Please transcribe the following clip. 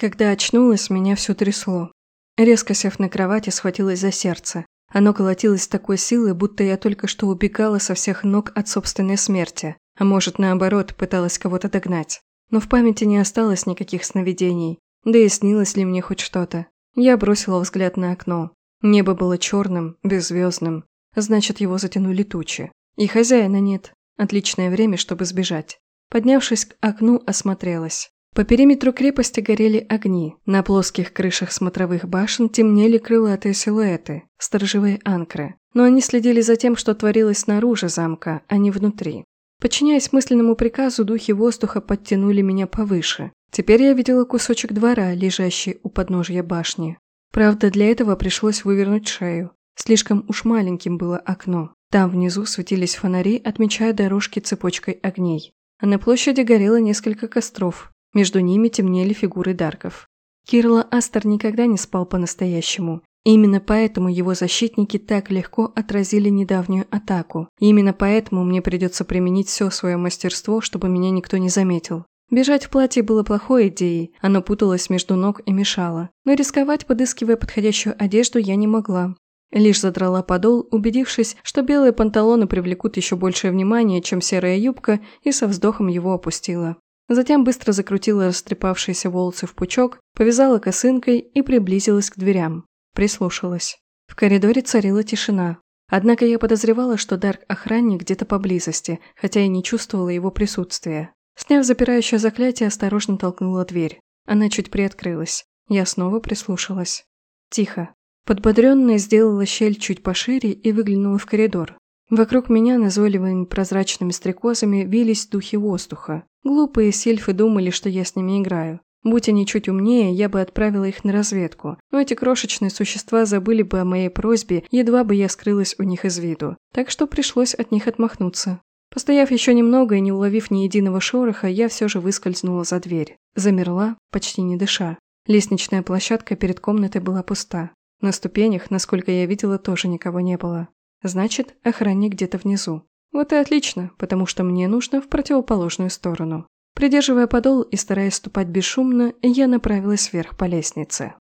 Когда очнулась, меня все трясло. Резко сев на кровати, схватилась за сердце. Оно колотилось с такой силой, будто я только что убегала со всех ног от собственной смерти, а может, наоборот, пыталась кого-то догнать. Но в памяти не осталось никаких сновидений, да и снилось ли мне хоть что-то. Я бросила взгляд на окно. Небо было черным, беззвездным, значит, его затянули тучи. И хозяина нет. Отличное время, чтобы сбежать. Поднявшись к окну, осмотрелась. По периметру крепости горели огни. На плоских крышах смотровых башен темнели крылатые силуэты, сторожевые анкры. Но они следили за тем, что творилось снаружи замка, а не внутри. Подчиняясь мысленному приказу, духи воздуха подтянули меня повыше. Теперь я видела кусочек двора, лежащий у подножья башни. Правда, для этого пришлось вывернуть шею. Слишком уж маленьким было окно. Там внизу светились фонари, отмечая дорожки цепочкой огней. А на площади горело несколько костров, между ними темнели фигуры Дарков. Кирла Астер никогда не спал по-настоящему. Именно поэтому его защитники так легко отразили недавнюю атаку. Именно поэтому мне придется применить все свое мастерство, чтобы меня никто не заметил. Бежать в платье было плохой идеей, оно путалось между ног и мешало. Но рисковать, подыскивая подходящую одежду, я не могла. Лишь задрала подол, убедившись, что белые панталоны привлекут еще большее внимание, чем серая юбка, и со вздохом его опустила. Затем быстро закрутила растрепавшиеся волосы в пучок, повязала косынкой и приблизилась к дверям. Прислушалась. В коридоре царила тишина. Однако я подозревала, что Дарк-охранник где-то поблизости, хотя и не чувствовала его присутствия. Сняв запирающее заклятие, осторожно толкнула дверь. Она чуть приоткрылась. Я снова прислушалась. Тихо. Подбодренная сделала щель чуть пошире и выглянула в коридор. Вокруг меня назойливыми прозрачными стрекозами вились духи воздуха. Глупые сельфы думали, что я с ними играю. Будь они чуть умнее, я бы отправила их на разведку, но эти крошечные существа забыли бы о моей просьбе, едва бы я скрылась у них из виду. Так что пришлось от них отмахнуться. Постояв еще немного и не уловив ни единого шороха, я все же выскользнула за дверь. Замерла, почти не дыша. Лестничная площадка перед комнатой была пуста. На ступенях, насколько я видела, тоже никого не было. Значит, охранник где-то внизу. Вот и отлично, потому что мне нужно в противоположную сторону. Придерживая подол и стараясь ступать бесшумно, я направилась вверх по лестнице.